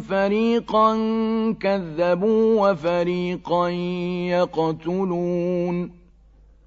فريقا كذبوا وفريقا يقتلون.